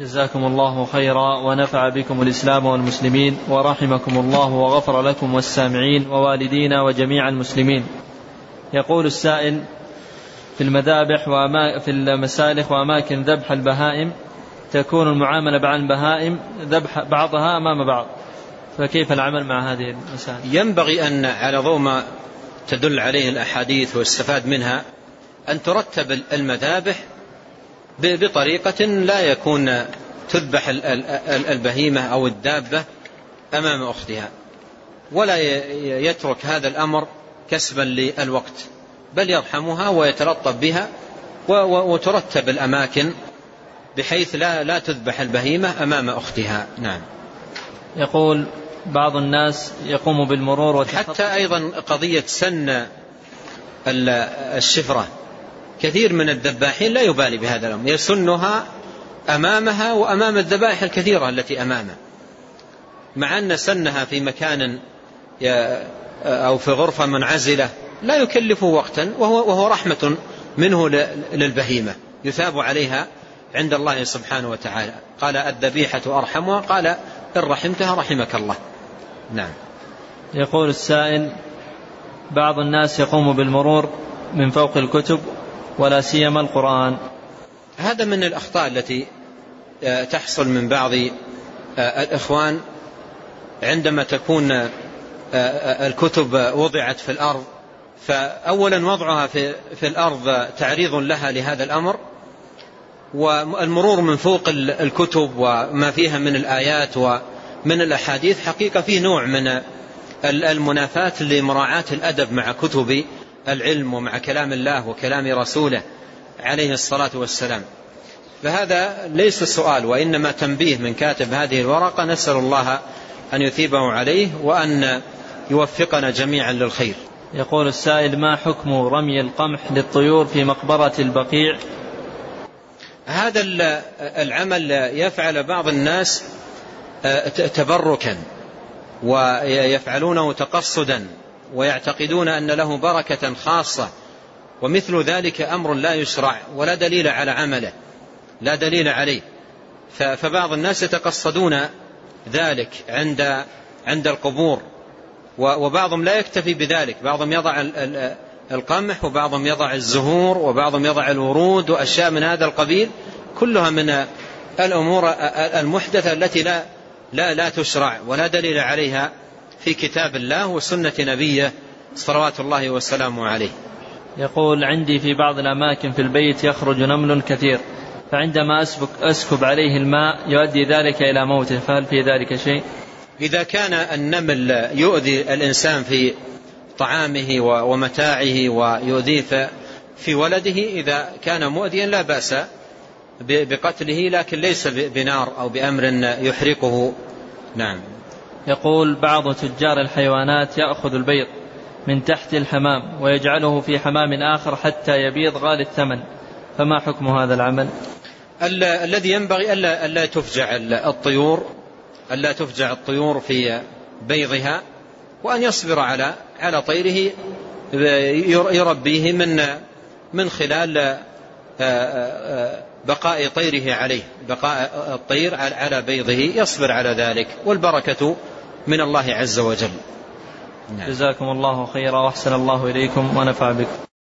جزاكم الله خيرا ونفع بكم الإسلام والمسلمين ورحمكم الله وغفر لكم والسامعين ووالدينا وجميع المسلمين. يقول السائل في المذابح وأما في المسالخ وأماكن ذبح البهائم تكون المعاملة مع البهائم ذبح بعضها أمام بعض. فكيف العمل مع هذه المسائل؟ ينبغي أن على ضوء ما تدل عليه الأحاديث واستفاد منها أن ترتب المذابح بطريقة لا يكون تذبح البهيمة أو الدابة أمام أختها ولا يترك هذا الأمر كسبا للوقت بل يرحمها ويتلطف بها وترتب الأماكن بحيث لا لا تذبح البهيمة أمام أختها. نعم. يقول بعض الناس يقوم بالمرور حتى أيضا قضية سن الشفرة. كثير من الذباحين لا يبالي بهذا الأمر يسنها أمامها وأمام الذبائح الكثيرة التي أمامه. مع أن سنها في مكان أو في غرفة منعزلة لا يكلفه وقتا وهو, وهو رحمة منه للبهيمة. يثاب عليها عند الله سبحانه وتعالى. قال الذبيحة أرحمها قال إن رحمتها رحمك الله. نعم. يقول السائل بعض الناس يقوم بالمرور من فوق الكتب ولا سيما القرآن. هذا من الأخطاء التي آه، تحصل من بعض آه، الإخوان عندما تكون آه، الكتب وضعت في الأرض فأولا وضعها في, الأرض تعريض لها لهذا الأمر والمرور من فوق الكتب وما فيها من الآيات ومن الأحاديث حقيقة فيه نوع من المنافاة لمراعاة الأدب مع كتب العلم ومع كلام الله وكلام رسوله عليه الصلاة والسلام. فهذا ليس سؤال وإنما تنبيه من كاتب هذه الورقة. نسأل الله أن يثيبه عليه وأن يوفقنا جميعا للخير. يقول السائل ما حكم رمي القمح للطيور في مقبرة البقيع؟ هذا العمل يفعل بعض الناس آه، تبركا ويفعلونه تقصدا. ويعتقدون أن له بركة خاصة ومثل ذلك أمر لا يشرع ولا دليل على عمله لا دليل عليه. فبعض الناس يتقصدون ذلك عند عند القبور وبعضهم لا يكتفي بذلك. بعضهم يضع القمح وبعضهم يضع الزهور وبعضهم يضع الورود وأشياء من هذا القبيل. كلها من الأمور المحدثة التي لا لا لا تشرع ولا دليل عليها. في كتاب الله وسنة نبيه صلوات الله وسلامه عليه. يقول عندي في بعض الأماكن في البيت يخرج نمل كثير فعندما أسبك أسكب عليه الماء يؤدي ذلك إلى موته فهل في ذلك شيء؟ إذا كان النمل يؤذي الإنسان في طعامه ومتاعه ويؤذيه في ولده إذا كان مؤذيا لا بأس بقتله لكن ليس بنار أو بأمر يحرقه. نعم. يقول بعض تجار الحيوانات يأخذ البيض من تحت الحمام ويجعله في حمام آخر حتى يبيض غالي الثمن. فما حكم هذا العمل؟ الذي ينبغي ألا, ألا تفجع الطيور ألا تفجع الطيور في بيضها وأن يصبر على على طيره يربيه من من خلال آه، آه، بقاء طيره عليه بقاء الطير على بيضه يصبر على ذلك. والبركة من الله عز وجل نعم. جزاكم الله خيرا وأحسن الله إليكم ونفع بكم